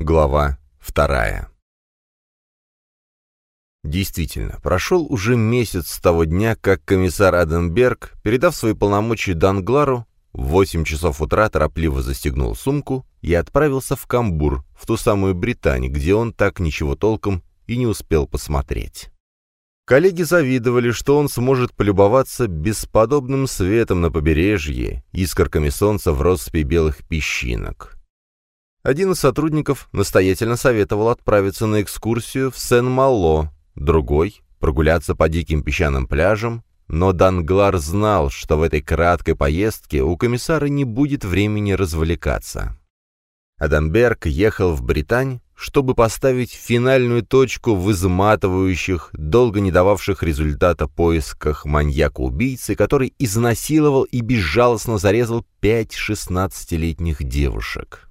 Глава вторая. Действительно, прошел уже месяц с того дня, как комиссар Аденберг, передав свои полномочия Данглару, в 8 часов утра торопливо застегнул сумку и отправился в Камбур, в ту самую Британь, где он так ничего толком и не успел посмотреть. Коллеги завидовали, что он сможет полюбоваться бесподобным светом на побережье, искорками солнца в россыпи белых песчинок. Один из сотрудников настоятельно советовал отправиться на экскурсию в Сен-Мало, другой — прогуляться по диким песчаным пляжам, но Данглар знал, что в этой краткой поездке у комиссара не будет времени развлекаться. Адамберг ехал в Британь, чтобы поставить финальную точку в изматывающих, долго не дававших результата поисках маньяка-убийцы, который изнасиловал и безжалостно зарезал пять шестнадцатилетних девушек.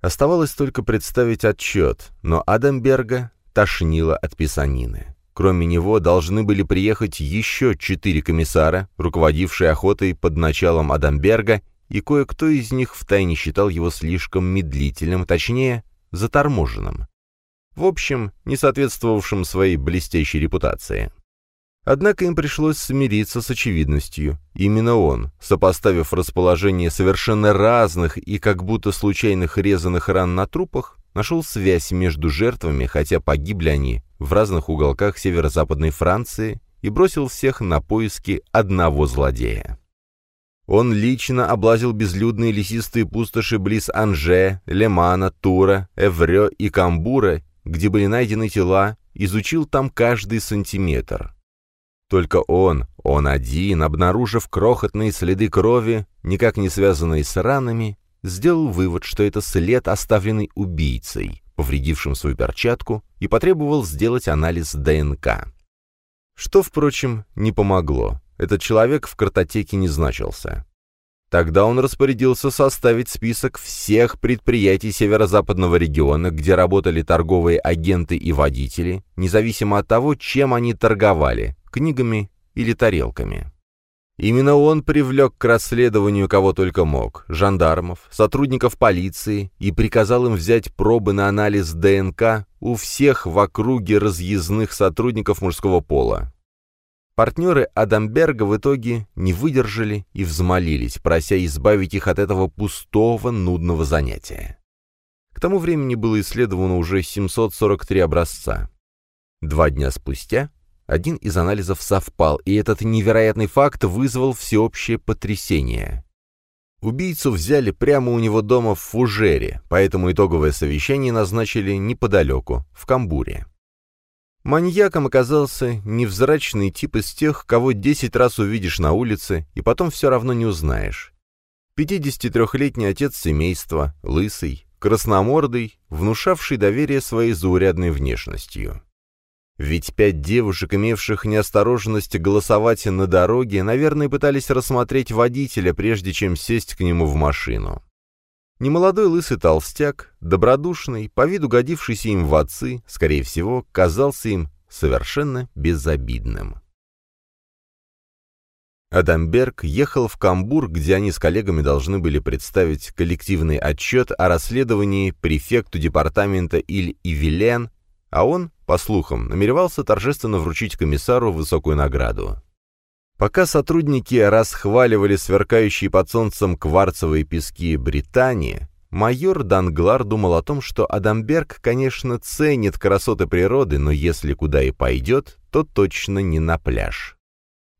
Оставалось только представить отчет, но Адамберга тошнило от писанины. Кроме него должны были приехать еще четыре комиссара, руководившие охотой под началом Адамберга, и кое-кто из них втайне считал его слишком медлительным, точнее, заторможенным. В общем, не соответствовавшим своей блестящей репутации. Однако им пришлось смириться с очевидностью. Именно он, сопоставив расположение совершенно разных и как будто случайных резаных ран на трупах, нашел связь между жертвами, хотя погибли они в разных уголках северо-западной Франции, и бросил всех на поиски одного злодея. Он лично облазил безлюдные лесистые пустоши близ Анже, Лемана, Тура, Эврё и Камбура, где были найдены тела, изучил там каждый сантиметр. Только он, он один, обнаружив крохотные следы крови, никак не связанные с ранами, сделал вывод, что это след, оставленный убийцей, повредившим свою перчатку, и потребовал сделать анализ ДНК. Что, впрочем, не помогло. Этот человек в картотеке не значился. Тогда он распорядился составить список всех предприятий северо-западного региона, где работали торговые агенты и водители, независимо от того, чем они торговали, книгами или тарелками. Именно он привлек к расследованию кого только мог, жандармов, сотрудников полиции, и приказал им взять пробы на анализ ДНК у всех в округе разъездных сотрудников мужского пола. Партнеры Адамберга в итоге не выдержали и взмолились, прося избавить их от этого пустого, нудного занятия. К тому времени было исследовано уже 743 образца. Два дня спустя один из анализов совпал, и этот невероятный факт вызвал всеобщее потрясение. Убийцу взяли прямо у него дома в Фужере, поэтому итоговое совещание назначили неподалеку, в Камбуре. Маньяком оказался невзрачный тип из тех, кого десять раз увидишь на улице, и потом все равно не узнаешь. 53-летний отец семейства, лысый, красномордый, внушавший доверие своей заурядной внешностью. Ведь пять девушек, имевших неосторожность голосовать на дороге, наверное, пытались рассмотреть водителя, прежде чем сесть к нему в машину. Немолодой лысый толстяк, добродушный, по виду годившийся им в отцы, скорее всего, казался им совершенно безобидным. Адамберг ехал в Камбур, где они с коллегами должны были представить коллективный отчет о расследовании префекту департамента Иль-Ивилен а он, по слухам, намеревался торжественно вручить комиссару высокую награду. Пока сотрудники расхваливали сверкающие под солнцем кварцевые пески Британии, майор Данглар думал о том, что Адамберг, конечно, ценит красоты природы, но если куда и пойдет, то точно не на пляж.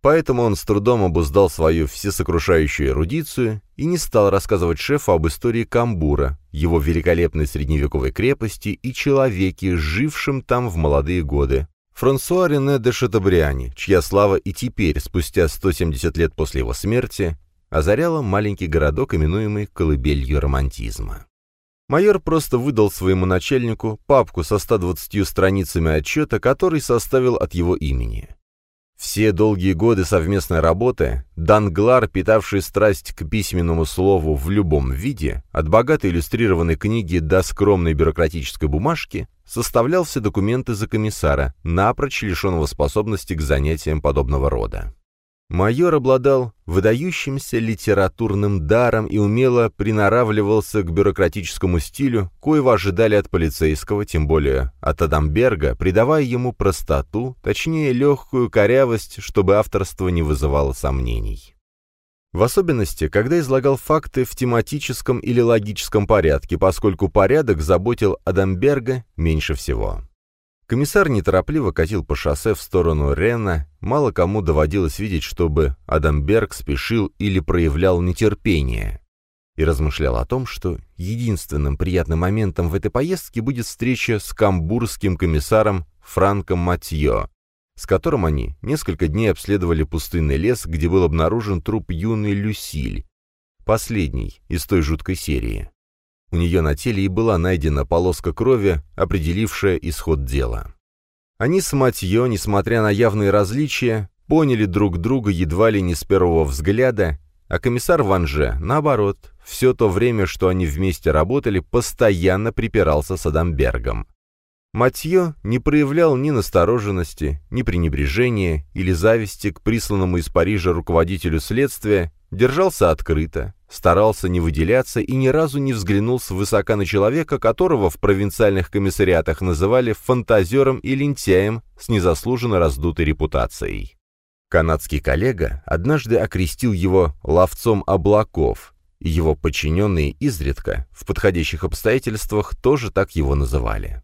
Поэтому он с трудом обуздал свою всесокрушающую эрудицию и не стал рассказывать шефу об истории Камбура, его великолепной средневековой крепости и человеке, жившем там в молодые годы. Франсуа Рене де Шатабриани, чья слава и теперь, спустя 170 лет после его смерти, озаряла маленький городок, именуемый колыбелью романтизма. Майор просто выдал своему начальнику папку со 120 страницами отчета, который составил от его имени. Все долгие годы совместной работы Данглар, питавший страсть к письменному слову в любом виде, от богатой иллюстрированной книги до скромной бюрократической бумажки, составлял все документы за комиссара, напрочь лишенного способности к занятиям подобного рода. Майор обладал выдающимся литературным даром и умело приноравливался к бюрократическому стилю, коего ожидали от полицейского, тем более от Адамберга, придавая ему простоту, точнее легкую корявость, чтобы авторство не вызывало сомнений. В особенности, когда излагал факты в тематическом или логическом порядке, поскольку порядок заботил Адамберга меньше всего. Комиссар неторопливо катил по шоссе в сторону Рена, мало кому доводилось видеть, чтобы Адамберг спешил или проявлял нетерпение. И размышлял о том, что единственным приятным моментом в этой поездке будет встреча с камбурским комиссаром Франком Матьё, с которым они несколько дней обследовали пустынный лес, где был обнаружен труп юной Люсиль, последний из той жуткой серии. У нее на теле и была найдена полоска крови, определившая исход дела. Они с Матьё, несмотря на явные различия, поняли друг друга едва ли не с первого взгляда, а комиссар Ванже, наоборот, все то время, что они вместе работали, постоянно припирался с Адамбергом. Матьё не проявлял ни настороженности, ни пренебрежения или зависти к присланному из Парижа руководителю следствия, держался открыто, старался не выделяться и ни разу не взглянул свысока на человека, которого в провинциальных комиссариатах называли фантазером и лентяем с незаслуженно раздутой репутацией. Канадский коллега однажды окрестил его «ловцом облаков», и его подчиненные изредка, в подходящих обстоятельствах, тоже так его называли.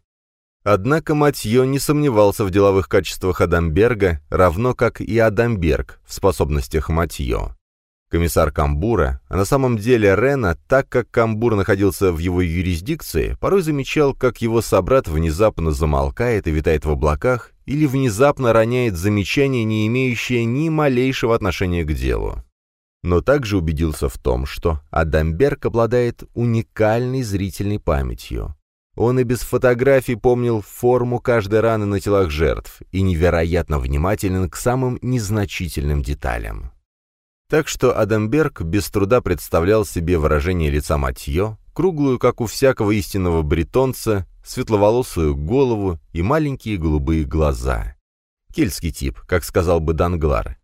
Однако Матье не сомневался в деловых качествах Адамберга, равно как и Адамберг в способностях Матье. Комиссар Камбура, а на самом деле Рена, так как Камбур находился в его юрисдикции, порой замечал, как его собрат внезапно замолкает и витает в облаках, или внезапно роняет замечание, не имеющее ни малейшего отношения к делу. Но также убедился в том, что Адамберг обладает уникальной зрительной памятью. Он и без фотографий помнил форму каждой раны на телах жертв и невероятно внимателен к самым незначительным деталям. Так что Адамберг без труда представлял себе выражение лица Матье, круглую, как у всякого истинного бретонца, светловолосую голову и маленькие голубые глаза. Кельтский тип, как сказал бы Данглар.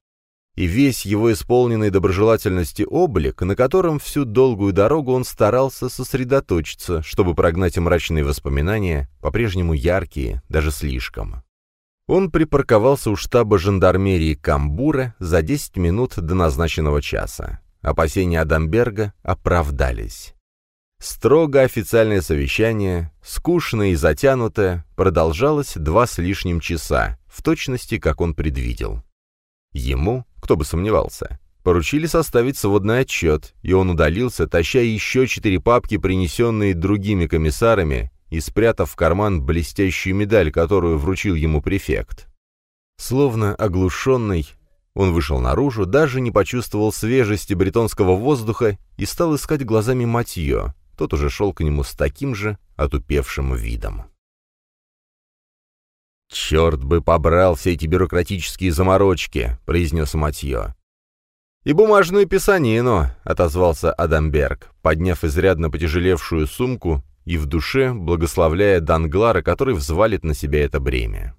И весь его исполненный доброжелательности облик, на котором всю долгую дорогу он старался сосредоточиться, чтобы прогнать мрачные воспоминания, по-прежнему яркие, даже слишком. Он припарковался у штаба жандармерии Камбура за 10 минут до назначенного часа. Опасения Адамберга оправдались. Строго официальное совещание, скучное и затянутое, продолжалось два с лишним часа, в точности, как он предвидел. Ему, кто бы сомневался, поручили составить сводный отчет, и он удалился, таща еще четыре папки, принесенные другими комиссарами, и спрятав в карман блестящую медаль, которую вручил ему префект. Словно оглушенный, он вышел наружу, даже не почувствовал свежести бретонского воздуха и стал искать глазами Матье. Тот уже шел к нему с таким же отупевшим видом. «Черт бы побрал все эти бюрократические заморочки», — произнес Матье. «И бумажную писанину», — отозвался Адамберг, подняв изрядно потяжелевшую сумку и в душе благословляя Данглара, который взвалит на себя это бремя.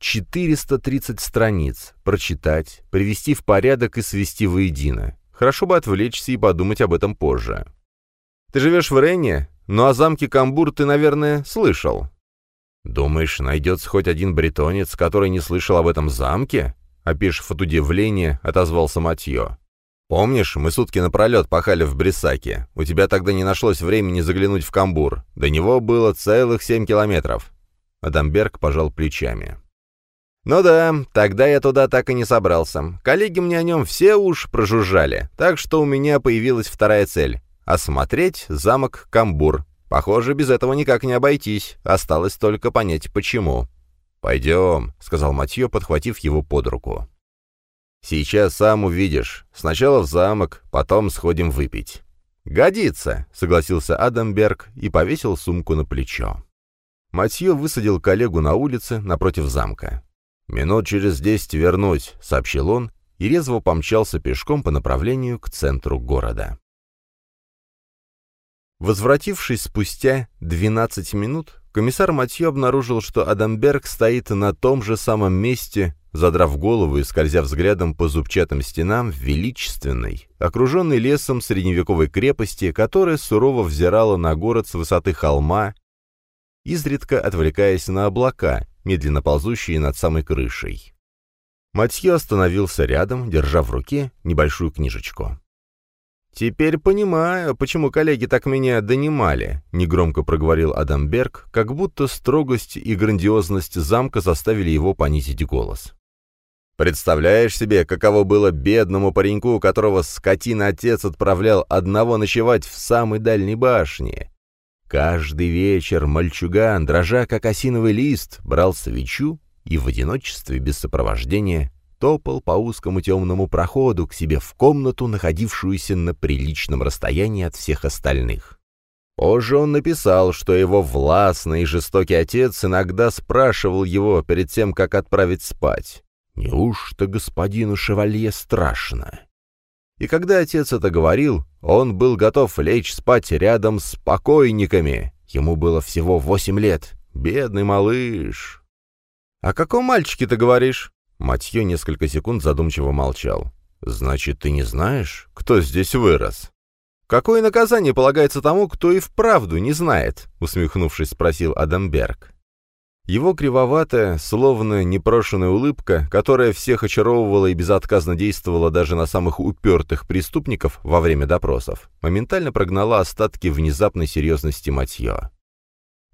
430 страниц. Прочитать, привести в порядок и свести воедино. Хорошо бы отвлечься и подумать об этом позже. Ты живешь в Ренне? Ну о замке Камбур ты, наверное, слышал. Думаешь, найдется хоть один бретонец, который не слышал об этом замке? Опешив от удивления, отозвался Матье. «Помнишь, мы сутки напролет пахали в Брисаке. У тебя тогда не нашлось времени заглянуть в Камбур. До него было целых семь километров». Адамберг пожал плечами. «Ну да, тогда я туда так и не собрался. Коллеги мне о нем все уж прожужжали, так что у меня появилась вторая цель — осмотреть замок Камбур. Похоже, без этого никак не обойтись, осталось только понять, почему». «Пойдем», — сказал Матье, подхватив его под руку. «Сейчас сам увидишь. Сначала в замок, потом сходим выпить». «Годится», — согласился Адамберг и повесил сумку на плечо. Матье высадил коллегу на улице напротив замка. «Минут через десять вернусь», — сообщил он, и резво помчался пешком по направлению к центру города. Возвратившись спустя 12 минут, комиссар Матье обнаружил, что Адамберг стоит на том же самом месте, задрав голову и скользя взглядом по зубчатым стенам величественной, окруженной лесом средневековой крепости, которая сурово взирала на город с высоты холма, изредка отвлекаясь на облака, медленно ползущие над самой крышей. Матье остановился рядом, держа в руке небольшую книжечку. «Теперь понимаю, почему коллеги так меня донимали», — негромко проговорил Адамберг, как будто строгость и грандиозность замка заставили его понизить голос. «Представляешь себе, каково было бедному пареньку, которого скотина отец отправлял одного ночевать в самой дальней башне? Каждый вечер мальчуган, дрожа как осиновый лист, брал свечу и в одиночестве без сопровождения топал по узкому темному проходу к себе в комнату, находившуюся на приличном расстоянии от всех остальных. Позже он написал, что его властный и жестокий отец иногда спрашивал его перед тем, как отправить спать. «Неужто господину Шевалье страшно?» И когда отец это говорил, он был готов лечь спать рядом с покойниками. Ему было всего восемь лет. Бедный малыш. «О каком мальчике ты говоришь?» Матье несколько секунд задумчиво молчал. «Значит, ты не знаешь, кто здесь вырос?» «Какое наказание полагается тому, кто и вправду не знает?» — усмехнувшись, спросил Адамберг. Его кривоватая, словно непрошенная улыбка, которая всех очаровывала и безотказно действовала даже на самых упертых преступников во время допросов, моментально прогнала остатки внезапной серьезности Матье.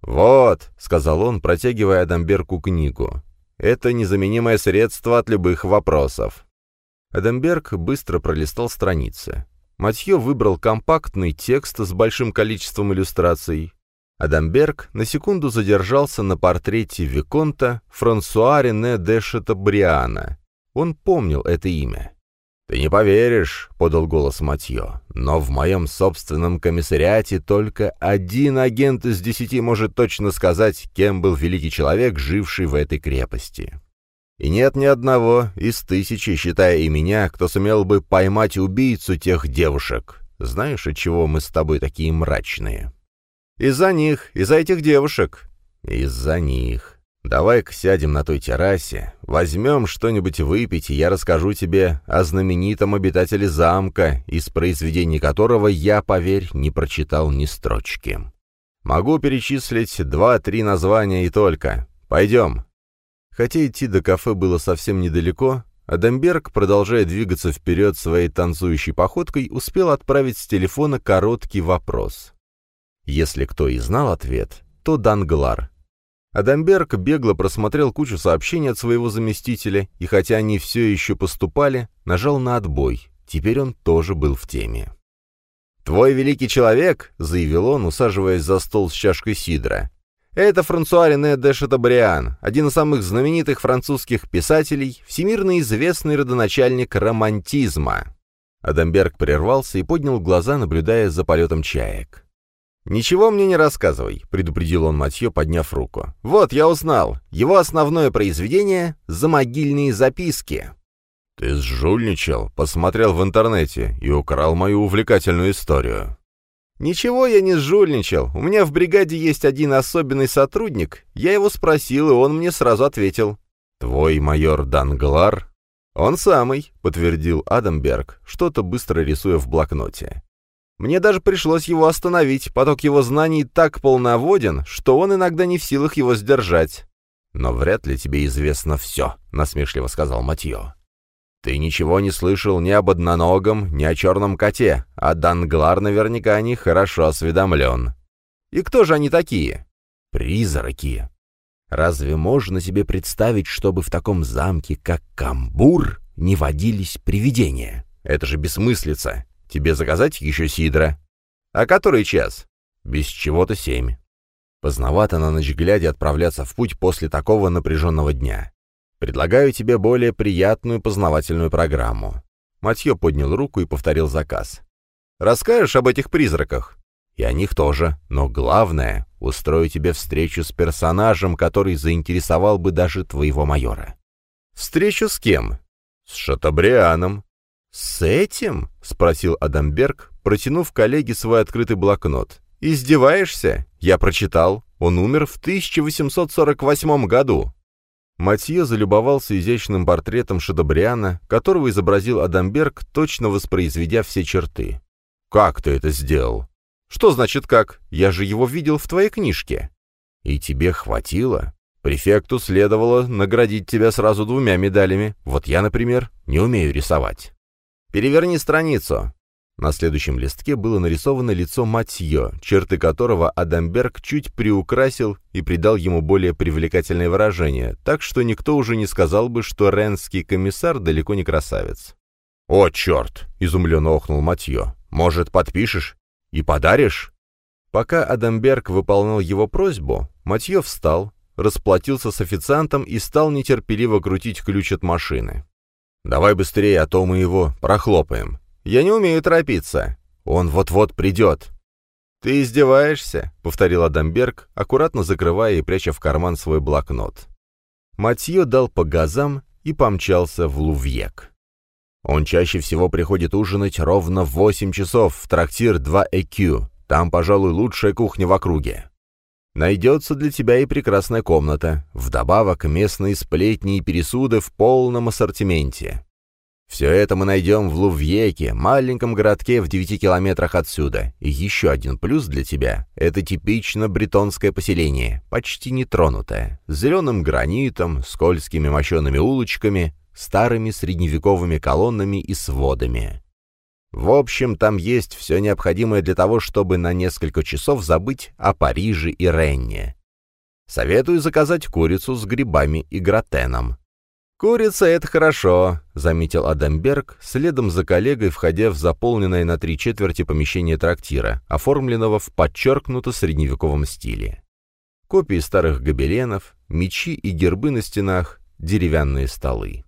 «Вот», — сказал он, протягивая Адамбергу книгу, это незаменимое средство от любых вопросов. Эдемберг быстро пролистал страницы. Матье выбрал компактный текст с большим количеством иллюстраций. Адамберг на секунду задержался на портрете Виконта Франсуа Рене де Шатабриана. Он помнил это имя. «Ты не поверишь», — подал голос Матье, «но в моем собственном комиссариате только один агент из десяти может точно сказать, кем был великий человек, живший в этой крепости. И нет ни одного из тысячи, считая и меня, кто сумел бы поймать убийцу тех девушек. Знаешь, от чего мы с тобой такие мрачные?» «Из-за них, из-за этих девушек». «Из-за них. Давай-ка сядем на той террасе, возьмем что-нибудь выпить, и я расскажу тебе о знаменитом обитателе замка, из произведений которого я, поверь, не прочитал ни строчки. Могу перечислить два-три названия и только. Пойдем». Хотя идти до кафе было совсем недалеко, Адамберг, продолжая двигаться вперед своей танцующей походкой, успел отправить с телефона короткий вопрос. Если кто и знал ответ, то Данглар — Адамберг бегло просмотрел кучу сообщений от своего заместителя, и хотя они все еще поступали, нажал на отбой. Теперь он тоже был в теме. «Твой великий человек», — заявил он, усаживаясь за стол с чашкой сидра, — «это Франсуа Рене де Шатабриан, один из самых знаменитых французских писателей, всемирно известный родоначальник романтизма». Адамберг прервался и поднял глаза, наблюдая за полетом чаек. «Ничего мне не рассказывай», — предупредил он Матье, подняв руку. «Вот, я узнал. Его основное произведение — «Замогильные записки». «Ты сжульничал, посмотрел в интернете и украл мою увлекательную историю». «Ничего я не сжульничал. У меня в бригаде есть один особенный сотрудник. Я его спросил, и он мне сразу ответил». «Твой майор Данглар?» «Он самый», — подтвердил Адамберг, что-то быстро рисуя в блокноте. Мне даже пришлось его остановить, поток его знаний так полноводен, что он иногда не в силах его сдержать. «Но вряд ли тебе известно все», — насмешливо сказал Матье. «Ты ничего не слышал ни об одноногом, ни о черном коте, а Данглар наверняка о них хорошо осведомлен». «И кто же они такие?» «Призраки». «Разве можно себе представить, чтобы в таком замке, как Камбур, не водились привидения? Это же бессмыслица. Тебе заказать еще сидра? А который час? Без чего-то семь. Поздновато на ночь глядя отправляться в путь после такого напряженного дня. Предлагаю тебе более приятную познавательную программу. Матье поднял руку и повторил заказ. «Расскажешь об этих призраках?» «И о них тоже. Но главное — устрою тебе встречу с персонажем, который заинтересовал бы даже твоего майора». «Встречу с кем?» «С Шатабрианом. «С этим?» — спросил Адамберг, протянув коллеге свой открытый блокнот. «Издеваешься? Я прочитал. Он умер в 1848 году». Матье залюбовался изящным портретом Шадобриана, которого изобразил Адамберг, точно воспроизведя все черты. «Как ты это сделал?» «Что значит как? Я же его видел в твоей книжке». «И тебе хватило?» Префекту следовало наградить тебя сразу двумя медалями. Вот я, например, не умею рисовать. Переверни страницу. На следующем листке было нарисовано лицо Матье, черты которого Адамберг чуть приукрасил и придал ему более привлекательное выражение, так что никто уже не сказал бы, что ренский комиссар далеко не красавец. «О, черт!» — изумленно охнул Матье. «Может, подпишешь? И подаришь?» Пока Адамберг выполнял его просьбу, Матье встал, расплатился с официантом и стал нетерпеливо крутить ключ от машины. «Давай быстрее, а то мы его прохлопаем. Я не умею торопиться. Он вот-вот придет». «Ты издеваешься?» — повторил Адамберг, аккуратно закрывая и пряча в карман свой блокнот. Матье дал по газам и помчался в Лувьек. Он чаще всего приходит ужинать ровно в 8 часов в трактир 2 EQ. Там, пожалуй, лучшая кухня в округе. Найдется для тебя и прекрасная комната. Вдобавок местные сплетни и пересуды в полном ассортименте. Все это мы найдем в Лувьеке, маленьком городке в девяти километрах отсюда. И еще один плюс для тебя — это типично бретонское поселение, почти нетронутое, с зеленым гранитом, скользкими мощеными улочками, старыми средневековыми колоннами и сводами. В общем, там есть все необходимое для того, чтобы на несколько часов забыть о Париже и Ренне. Советую заказать курицу с грибами и гратеном. «Курица — это хорошо», — заметил Адамберг, следом за коллегой, входя в заполненное на три четверти помещение трактира, оформленного в подчеркнуто средневековом стиле. Копии старых гобеленов, мечи и гербы на стенах, деревянные столы.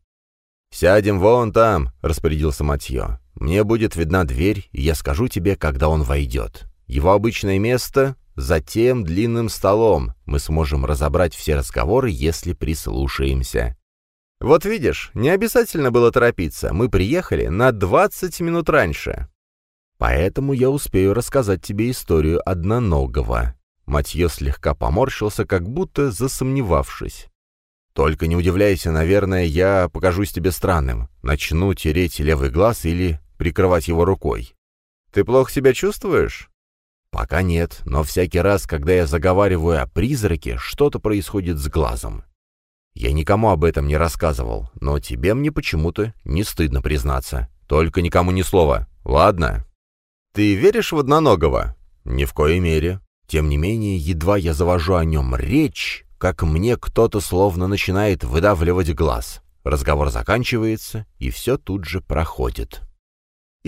«Сядем вон там», — распорядился Матье. «Мне будет видна дверь, и я скажу тебе, когда он войдет. Его обычное место — за тем длинным столом. Мы сможем разобрать все разговоры, если прислушаемся. «Вот видишь, не обязательно было торопиться. Мы приехали на 20 минут раньше». «Поэтому я успею рассказать тебе историю одноногого». Матье слегка поморщился, как будто засомневавшись. «Только не удивляйся, наверное, я покажусь тебе странным. Начну тереть левый глаз или прикрывать его рукой. Ты плохо себя чувствуешь?» «Пока нет, но всякий раз, когда я заговариваю о призраке, что-то происходит с глазом. Я никому об этом не рассказывал, но тебе мне почему-то не стыдно признаться. Только никому ни слова. Ладно? Ты веришь в одноногого? Ни в коей мере. Тем не менее, едва я завожу о нем речь, как мне кто-то словно начинает выдавливать глаз. Разговор заканчивается, и все тут же проходит.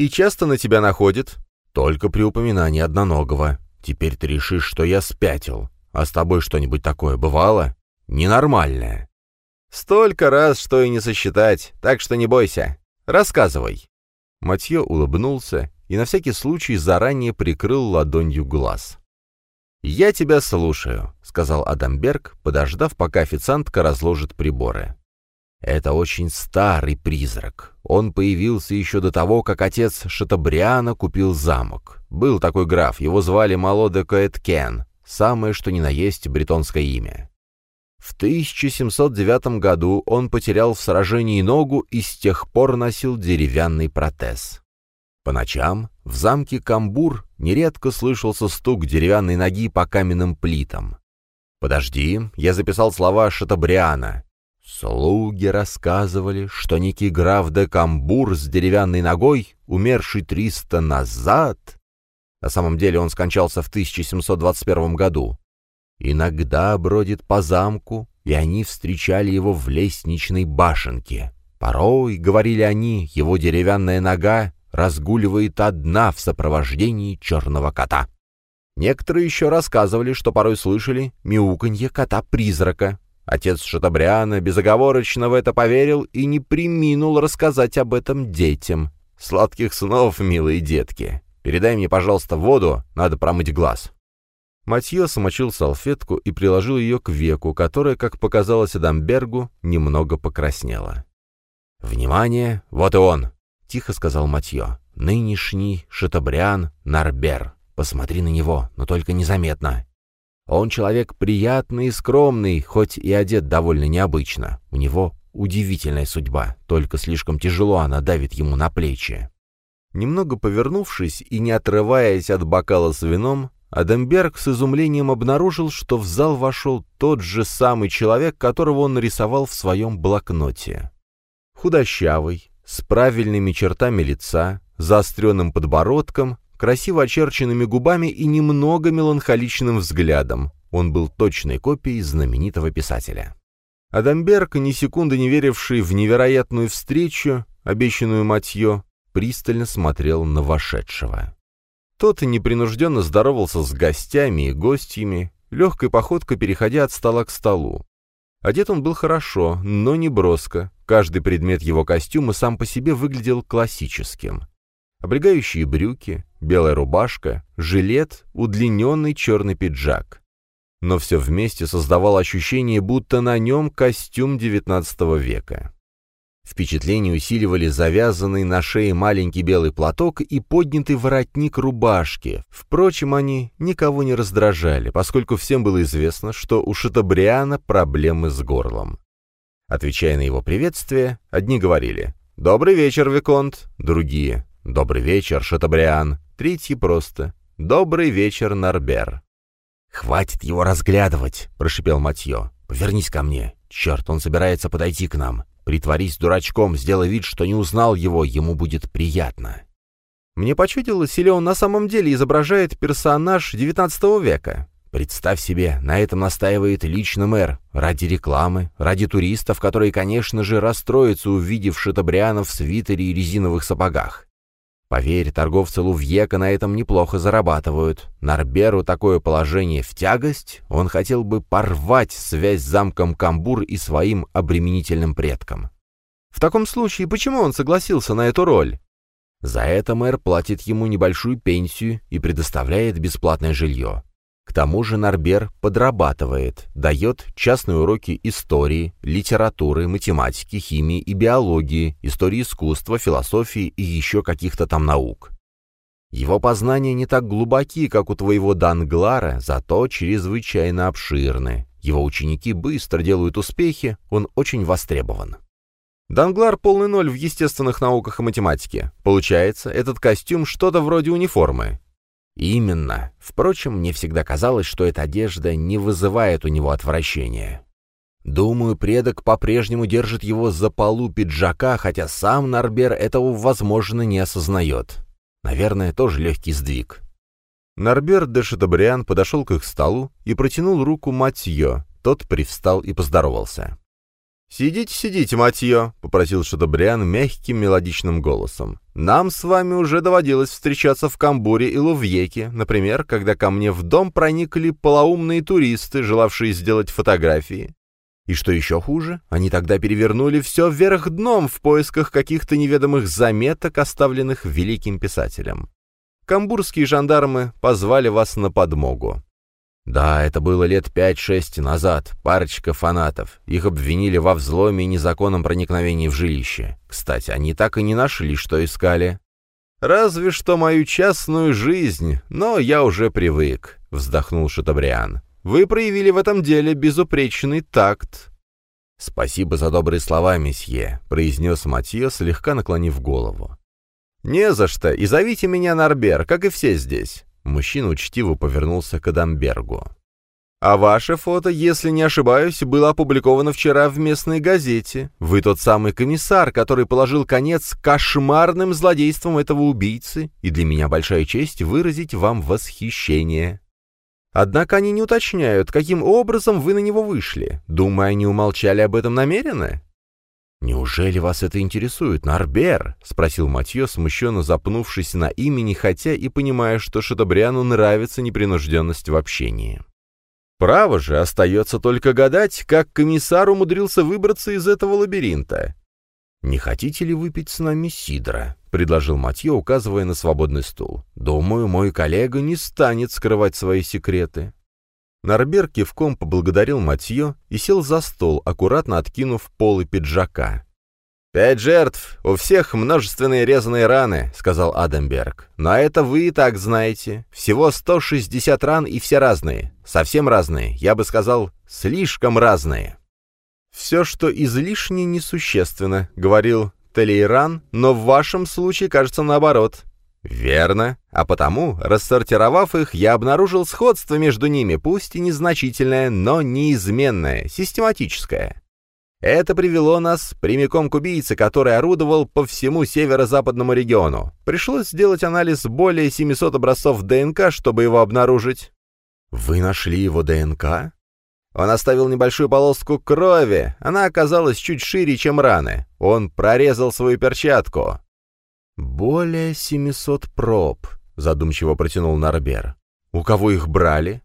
«И часто на тебя находит?» «Только при упоминании одноногого. Теперь ты решишь, что я спятил. А с тобой что-нибудь такое бывало? Ненормальное». «Столько раз, что и не сосчитать, так что не бойся. Рассказывай». Матье улыбнулся и на всякий случай заранее прикрыл ладонью глаз. «Я тебя слушаю», — сказал Адамберг, подождав, пока официантка разложит приборы. «Это очень старый призрак. Он появился еще до того, как отец Шатабриана купил замок. Был такой граф, его звали Молоде Коэткен, самое что ни на есть бретонское имя. В 1709 году он потерял в сражении ногу и с тех пор носил деревянный протез. По ночам в замке Камбур нередко слышался стук деревянной ноги по каменным плитам. «Подожди, я записал слова Шатабриана. Слуги рассказывали, что некий граф де Камбур с деревянной ногой, умерший триста назад, на самом деле он скончался в 1721 году, Иногда бродит по замку, и они встречали его в лестничной башенке. Порой, говорили они, его деревянная нога разгуливает одна в сопровождении черного кота. Некоторые еще рассказывали, что порой слышали мяуканье кота-призрака. Отец Шатабриана безоговорочно в это поверил и не приминул рассказать об этом детям. «Сладких снов, милые детки! Передай мне, пожалуйста, воду, надо промыть глаз». Матье смочил салфетку и приложил ее к веку, которая, как показалось Адамбергу, немного покраснела. «Внимание! Вот и он!» — тихо сказал Матье. «Нынешний Шатабриан Нарбер. Посмотри на него, но только незаметно. Он человек приятный и скромный, хоть и одет довольно необычно. У него удивительная судьба, только слишком тяжело она давит ему на плечи. Немного повернувшись и не отрываясь от бокала с вином, Адамберг с изумлением обнаружил, что в зал вошел тот же самый человек, которого он нарисовал в своем блокноте. Худощавый, с правильными чертами лица, заостренным подбородком, красиво очерченными губами и немного меланхоличным взглядом. Он был точной копией знаменитого писателя. Адамберг, ни секунды не веривший в невероятную встречу, обещанную Матье, пристально смотрел на вошедшего. Тот непринужденно здоровался с гостями и гостями, легкой походкой переходя от стола к столу. Одет он был хорошо, но не броско. Каждый предмет его костюма сам по себе выглядел классическим. Облегающие брюки, белая рубашка, жилет, удлиненный черный пиджак. Но все вместе создавало ощущение, будто на нем костюм XIX века. Впечатление усиливали завязанный на шее маленький белый платок и поднятый воротник рубашки. Впрочем, они никого не раздражали, поскольку всем было известно, что у Шатабриана проблемы с горлом. Отвечая на его приветствие, одни говорили «Добрый вечер, Виконт», другие «Добрый вечер, Шатабриан», третьи просто «Добрый вечер, Нарбер». «Хватит его разглядывать», — прошипел Матье. «Повернись ко мне. Черт, он собирается подойти к нам. Притворись дурачком, сделай вид, что не узнал его, ему будет приятно. Мне почудилось, или он на самом деле изображает персонаж XIX века. Представь себе, на этом настаивает лично мэр, ради рекламы, ради туристов, которые, конечно же, расстроятся, увидев шатабрианов в свитере и резиновых сапогах. Поверь, торговцы Лувьека на этом неплохо зарабатывают. Нарберу такое положение в тягость, он хотел бы порвать связь с замком Камбур и своим обременительным предком. В таком случае, почему он согласился на эту роль? За это мэр платит ему небольшую пенсию и предоставляет бесплатное жилье. К тому же Нарбер подрабатывает, дает частные уроки истории, литературы, математики, химии и биологии, истории искусства, философии и еще каких-то там наук. Его познания не так глубоки, как у твоего Данглара, зато чрезвычайно обширны. Его ученики быстро делают успехи, он очень востребован. Данглар полный ноль в естественных науках и математике. Получается, этот костюм что-то вроде униформы. Именно. Впрочем, мне всегда казалось, что эта одежда не вызывает у него отвращения. Думаю, предок по-прежнему держит его за полу пиджака, хотя сам Нарбер этого, возможно, не осознает. Наверное, тоже легкий сдвиг. Нарбер де Шатабриан подошел к их столу и протянул руку Матье. Тот привстал и поздоровался. «Сидите, сидите, матье», — попросил Шадобриан мягким мелодичным голосом. «Нам с вами уже доводилось встречаться в Камбуре и Лувьеке, например, когда ко мне в дом проникли полоумные туристы, желавшие сделать фотографии. И что еще хуже, они тогда перевернули все вверх дном в поисках каких-то неведомых заметок, оставленных великим писателем. Камбурские жандармы позвали вас на подмогу. Да, это было лет пять-шесть назад. Парочка фанатов. Их обвинили во взломе и незаконном проникновении в жилище. Кстати, они так и не нашли, что искали. «Разве что мою частную жизнь, но я уже привык», — вздохнул Шатабриан. «Вы проявили в этом деле безупречный такт». «Спасибо за добрые слова, месье», — произнес Матье, слегка наклонив голову. «Не за что, и зовите меня Нарбер, как и все здесь. Мужчина учтиво повернулся к Адамбергу. «А ваше фото, если не ошибаюсь, было опубликовано вчера в местной газете. Вы тот самый комиссар, который положил конец кошмарным злодействам этого убийцы, и для меня большая честь выразить вам восхищение». Однако они не уточняют, каким образом вы на него вышли. Думаю, они умолчали об этом намеренно? «Неужели вас это интересует, Нарбер?» — спросил Матье, смущенно запнувшись на имени, хотя и понимая, что Шатабриану нравится непринужденность в общении. «Право же, остается только гадать, как комиссар умудрился выбраться из этого лабиринта». «Не хотите ли выпить с нами сидра?» — предложил Матье, указывая на свободный стул. «Думаю, мой коллега не станет скрывать свои секреты». Нарбер кивком поблагодарил Матье и сел за стол, аккуратно откинув полы пиджака. «Пять жертв, у всех множественные резаные раны», — сказал Адамберг. «Но это вы и так знаете. Всего 160 ран и все разные. Совсем разные. Я бы сказал, слишком разные». «Все, что излишне, несущественно», — говорил Талейран, но в вашем случае кажется наоборот. Верно. А потому, рассортировав их, я обнаружил сходство между ними, пусть и незначительное, но неизменное, систематическое. Это привело нас прямиком к убийце, который орудовал по всему северо-западному региону. Пришлось сделать анализ более 700 образцов ДНК, чтобы его обнаружить. Вы нашли его ДНК? Он оставил небольшую полоску крови, она оказалась чуть шире, чем раны. Он прорезал свою перчатку. «Более 700 проб», — задумчиво протянул Нарбер. «У кого их брали?»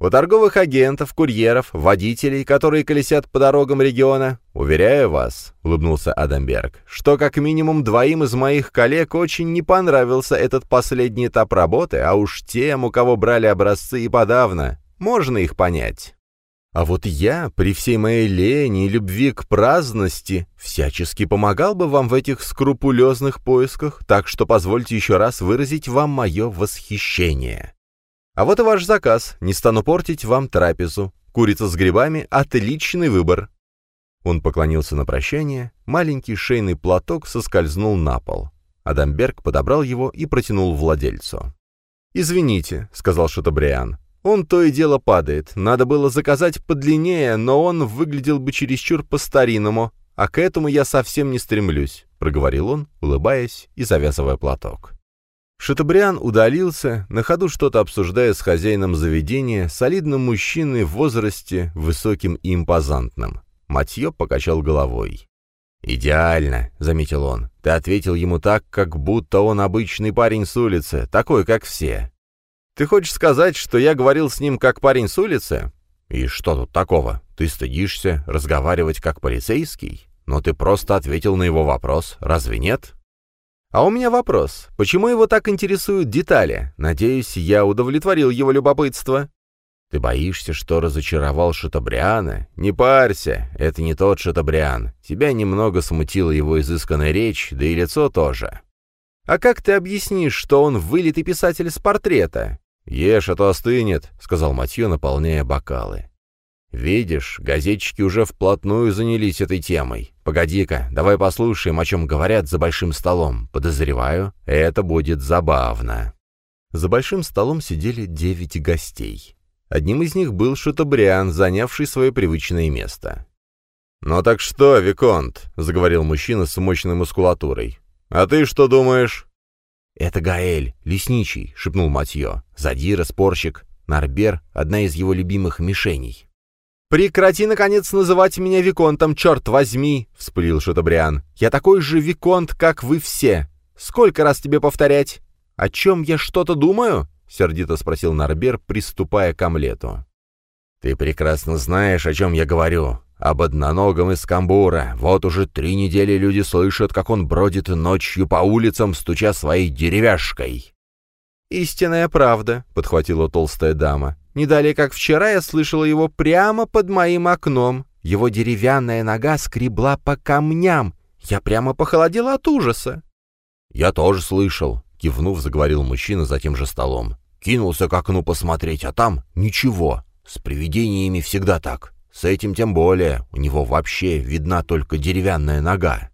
У торговых агентов, курьеров, водителей, которые колесят по дорогам региона, уверяю вас, — улыбнулся Адамберг, — что как минимум двоим из моих коллег очень не понравился этот последний этап работы, а уж тем, у кого брали образцы и подавно, можно их понять. А вот я, при всей моей лени и любви к праздности, всячески помогал бы вам в этих скрупулезных поисках, так что позвольте еще раз выразить вам мое восхищение. А вот и ваш заказ. Не стану портить вам трапезу. Курица с грибами — отличный выбор». Он поклонился на прощание, маленький шейный платок соскользнул на пол. Адамберг подобрал его и протянул владельцу. «Извините», — сказал Шатабриан, — «он то и дело падает. Надо было заказать подлиннее, но он выглядел бы чересчур по-старинному, а к этому я совсем не стремлюсь», — проговорил он, улыбаясь и завязывая платок. Шатабриан удалился, на ходу что-то обсуждая с хозяином заведения, солидным мужчиной в возрасте, высоким и импозантным. Матье покачал головой. «Идеально», — заметил он. «Ты ответил ему так, как будто он обычный парень с улицы, такой, как все». «Ты хочешь сказать, что я говорил с ним как парень с улицы?» «И что тут такого? Ты стыдишься разговаривать как полицейский? Но ты просто ответил на его вопрос, разве нет?» А у меня вопрос. Почему его так интересуют детали? Надеюсь, я удовлетворил его любопытство. Ты боишься, что разочаровал Шатабриана? Не парься, это не тот Шатабриан. Тебя немного смутила его изысканная речь, да и лицо тоже. А как ты объяснишь, что он вылитый писатель с портрета? Ешь, а то остынет, сказал Матье, наполняя бокалы. «Видишь, газетчики уже вплотную занялись этой темой. Погоди-ка, давай послушаем, о чем говорят за большим столом. Подозреваю, это будет забавно». За большим столом сидели девять гостей. Одним из них был Шатабриан, занявший свое привычное место. «Ну так что, Виконт?» — заговорил мужчина с мощной мускулатурой. «А ты что думаешь?» «Это Гаэль, лесничий», — шепнул Матье. «Задира, спорщик. Нарбер — одна из его любимых мишеней». «Прекрати, наконец, называть меня Виконтом, черт возьми!» — вспылил Шатабриан. «Я такой же Виконт, как вы все. Сколько раз тебе повторять? О чем я что-то думаю?» — сердито спросил Нарбер, приступая к омлету. «Ты прекрасно знаешь, о чем я говорю. Об одноногом из Камбура. Вот уже три недели люди слышат, как он бродит ночью по улицам, стуча своей деревяшкой». «Истинная правда», — подхватила толстая дама. Не далее, как вчера, я слышала его прямо под моим окном. Его деревянная нога скребла по камням. Я прямо похолодела от ужаса. «Я тоже слышал», — кивнув, заговорил мужчина за тем же столом. Кинулся к окну посмотреть, а там ничего. С привидениями всегда так. С этим тем более. У него вообще видна только деревянная нога.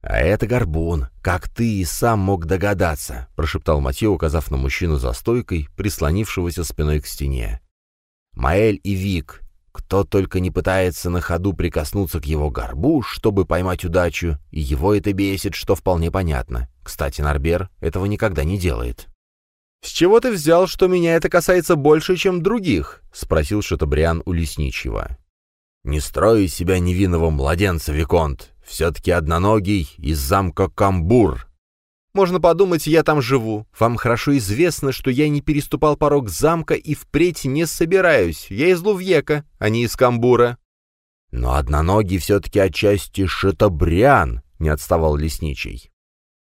«А это горбун, как ты и сам мог догадаться», — прошептал Матье, указав на мужчину за стойкой, прислонившегося спиной к стене. «Маэль и Вик, кто только не пытается на ходу прикоснуться к его горбу, чтобы поймать удачу, и его это бесит, что вполне понятно. Кстати, Нарбер этого никогда не делает». «С чего ты взял, что меня это касается больше, чем других?» — спросил Шатабриан у лесничего. «Не строй из себя невинного младенца, Виконт. Все-таки одноногий из замка Камбур. Можно подумать, я там живу. Вам хорошо известно, что я не переступал порог замка и впредь не собираюсь. Я из Лувьека, а не из Камбура. Но одноногий все-таки отчасти шатабриан, не отставал лесничий.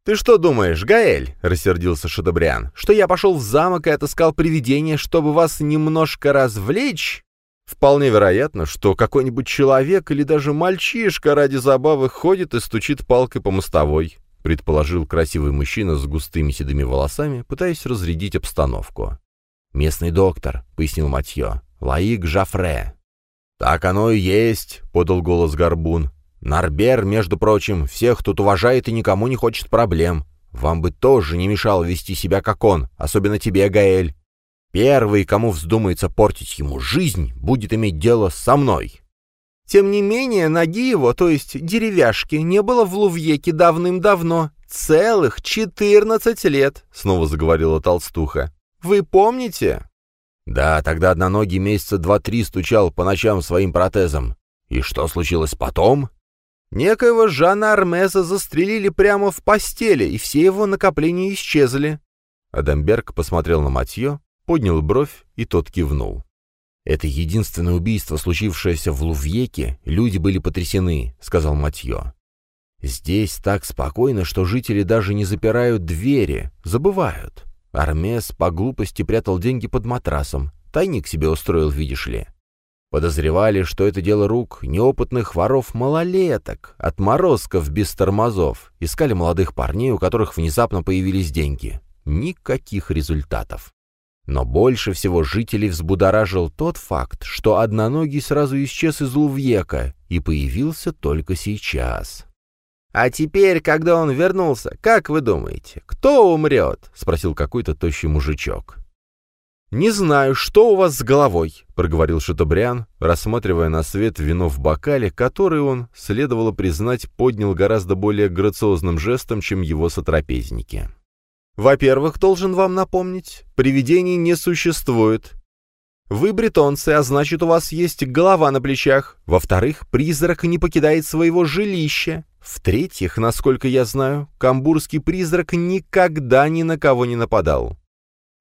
«Ты что думаешь, Гаэль?» — рассердился Шатабриан. «Что я пошел в замок и отыскал привидение, чтобы вас немножко развлечь?» Вполне вероятно, что какой-нибудь человек или даже мальчишка ради забавы ходит и стучит палкой по мостовой, предположил красивый мужчина с густыми седыми волосами, пытаясь разрядить обстановку. «Местный доктор», — пояснил Матье, — «Лаик Жафре». «Так оно и есть», — подал голос Горбун. «Нарбер, между прочим, всех тут уважает и никому не хочет проблем. Вам бы тоже не мешало вести себя как он, особенно тебе, Гаэль. Первый, кому вздумается портить ему жизнь, будет иметь дело со мной». Тем не менее, ноги его, то есть деревяшки, не было в Лувьеке давным-давно. Целых четырнадцать лет, — снова заговорила толстуха. Вы помните?» «Да, тогда одноногий месяца два-три стучал по ночам своим протезом. И что случилось потом?» «Некоего Жана Армеза застрелили прямо в постели, и все его накопления исчезли». Адамберг посмотрел на Матье, поднял бровь, и тот кивнул. «Это единственное убийство, случившееся в Лувьеке, люди были потрясены», — сказал Матье. «Здесь так спокойно, что жители даже не запирают двери, забывают. Армес по глупости прятал деньги под матрасом. Тайник себе устроил, видишь ли. Подозревали, что это дело рук неопытных воров-малолеток, отморозков без тормозов. Искали молодых парней, у которых внезапно появились деньги. Никаких результатов. Но больше всего жителей взбудоражил тот факт, что одноногий сразу исчез из Лувьека и появился только сейчас. «А теперь, когда он вернулся, как вы думаете, кто умрет?» — спросил какой-то тощий мужичок. «Не знаю, что у вас с головой», — проговорил Шатобриан, рассматривая на свет вино в бокале, который он, следовало признать, поднял гораздо более грациозным жестом, чем его сотрапезники. «Во-первых, должен вам напомнить, привидений не существует. Вы бретонцы, а значит, у вас есть голова на плечах. Во-вторых, призрак не покидает своего жилища. В-третьих, насколько я знаю, камбурский призрак никогда ни на кого не нападал.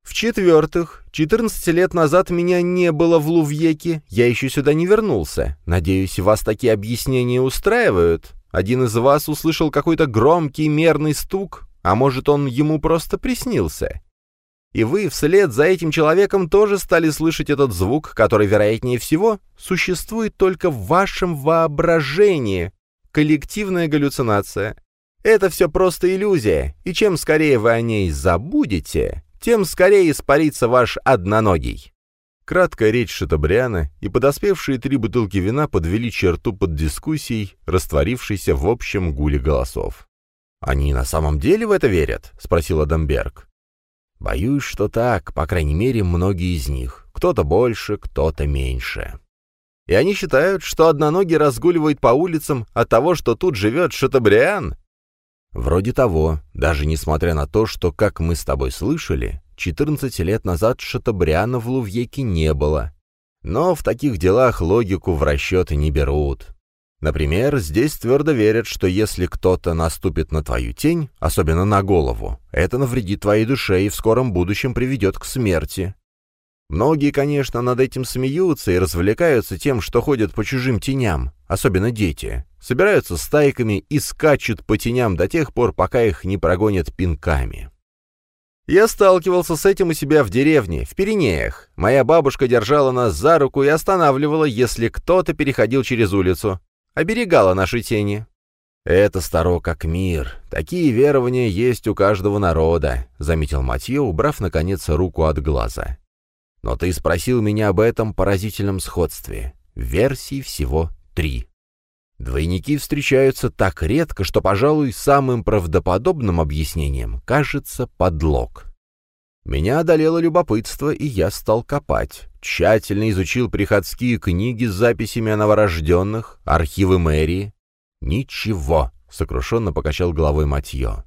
В-четвертых, 14 лет назад меня не было в Лувьеке, я еще сюда не вернулся. Надеюсь, вас такие объяснения устраивают? Один из вас услышал какой-то громкий мерный стук, а может, он ему просто приснился? И вы вслед за этим человеком тоже стали слышать этот звук, который, вероятнее всего, существует только в вашем воображении, коллективная галлюцинация. Это все просто иллюзия, и чем скорее вы о ней забудете, тем скорее испарится ваш одноногий». Краткая речь Шатабриана и подоспевшие три бутылки вина подвели черту под дискуссией, растворившейся в общем гуле голосов. «Они на самом деле в это верят?» — спросил Адамберг. «Боюсь, что так, по крайней мере, многие из них. Кто-то больше, кто-то меньше». И они считают, что одноногий разгуливает по улицам от того, что тут живет Шатабриан? Вроде того, даже несмотря на то, что, как мы с тобой слышали, 14 лет назад Шатабриана в Лувьеке не было. Но в таких делах логику в расчеты не берут. Например, здесь твердо верят, что если кто-то наступит на твою тень, особенно на голову, это навредит твоей душе и в скором будущем приведет к смерти. Многие, конечно, над этим смеются и развлекаются тем, что ходят по чужим теням, особенно дети. Собираются стайками и скачут по теням до тех пор, пока их не прогонят пинками. Я сталкивался с этим у себя в деревне, в Пиренеях. Моя бабушка держала нас за руку и останавливала, если кто-то переходил через улицу. Оберегала наши тени. «Это старо как мир. Такие верования есть у каждого народа», — заметил Матье, убрав, наконец, руку от глаза. Но ты спросил меня об этом поразительном сходстве. Версий всего три. Двойники встречаются так редко, что, пожалуй, самым правдоподобным объяснением кажется подлог. Меня одолело любопытство, и я стал копать. Тщательно изучил приходские книги с записями о новорожденных, архивы мэрии. Ничего, — сокрушенно покачал головой Матье.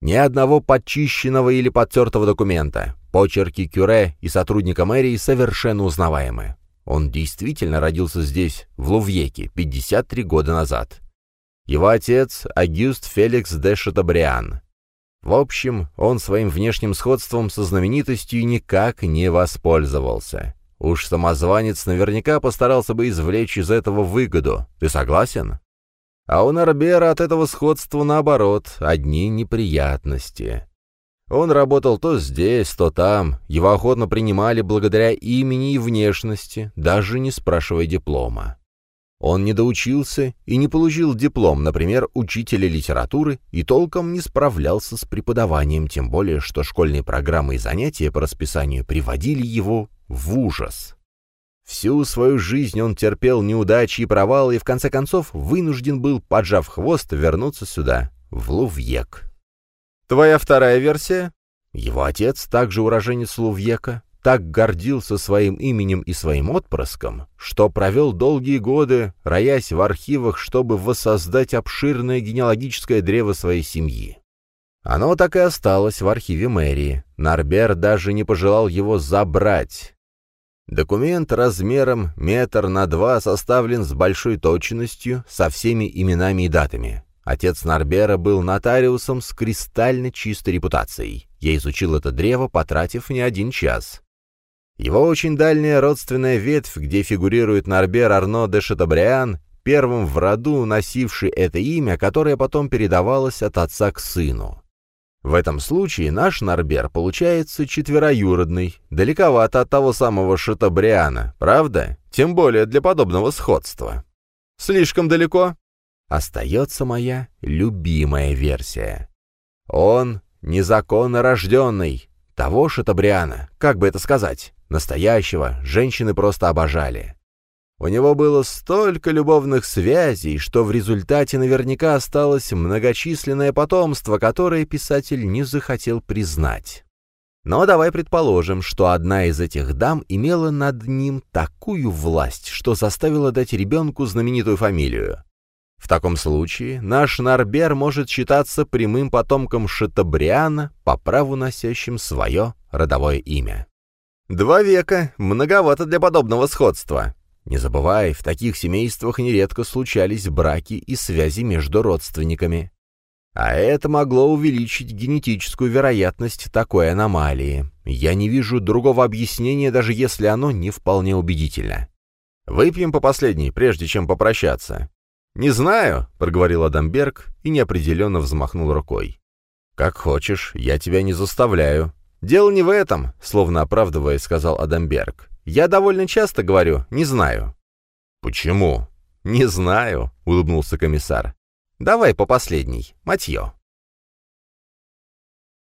Ни одного подчищенного или подтертого документа. Почерки Кюре и сотрудника мэрии совершенно узнаваемы. Он действительно родился здесь, в Лувьеке, 53 года назад. Его отец — Агюст Феликс де Шатабриан. В общем, он своим внешним сходством со знаменитостью никак не воспользовался. Уж самозванец наверняка постарался бы извлечь из этого выгоду. Ты согласен? А у Нарбера от этого сходства, наоборот, одни неприятности. Он работал то здесь, то там, его охотно принимали благодаря имени и внешности, даже не спрашивая диплома. Он не доучился и не получил диплом, например, учителя литературы, и толком не справлялся с преподаванием, тем более, что школьные программы и занятия по расписанию приводили его в ужас. Всю свою жизнь он терпел неудачи и провалы, и в конце концов вынужден был, поджав хвост, вернуться сюда, в Лувьек. «Твоя вторая версия?» Его отец, также уроженец Лувьека, так гордился своим именем и своим отпрыском, что провел долгие годы, роясь в архивах, чтобы воссоздать обширное генеалогическое древо своей семьи. Оно так и осталось в архиве мэрии. Нарбер даже не пожелал его забрать. Документ размером метр на два составлен с большой точностью, со всеми именами и датами. Отец Нарбера был нотариусом с кристально чистой репутацией. Я изучил это древо, потратив не один час. Его очень дальняя родственная ветвь, где фигурирует Нарбер Арно де Шатабриан, первым в роду носивший это имя, которое потом передавалось от отца к сыну. В этом случае наш Нарбер получается четвероюродный, далековато от того самого Шатабриана, правда? Тем более для подобного сходства. Слишком далеко? Остается моя любимая версия. Он незаконно рожденный, того Шатабриана, как бы это сказать, Настоящего женщины просто обожали. У него было столько любовных связей, что в результате наверняка осталось многочисленное потомство, которое писатель не захотел признать. Но давай предположим, что одна из этих дам имела над ним такую власть, что заставила дать ребенку знаменитую фамилию. В таком случае наш Нарбер может считаться прямым потомком Шатабриана, по праву носящим свое родовое имя. Два века, многовато для подобного сходства. Не забывай, в таких семействах нередко случались браки и связи между родственниками. А это могло увеличить генетическую вероятность такой аномалии. Я не вижу другого объяснения, даже если оно не вполне убедительно. Выпьем по последней, прежде чем попрощаться. «Не знаю», — проговорил Адамберг и неопределенно взмахнул рукой. «Как хочешь, я тебя не заставляю», «Дело не в этом», — словно оправдывая, сказал Адамберг. «Я довольно часто говорю, не знаю». «Почему?» «Не знаю», — улыбнулся комиссар. «Давай по последней, Матье».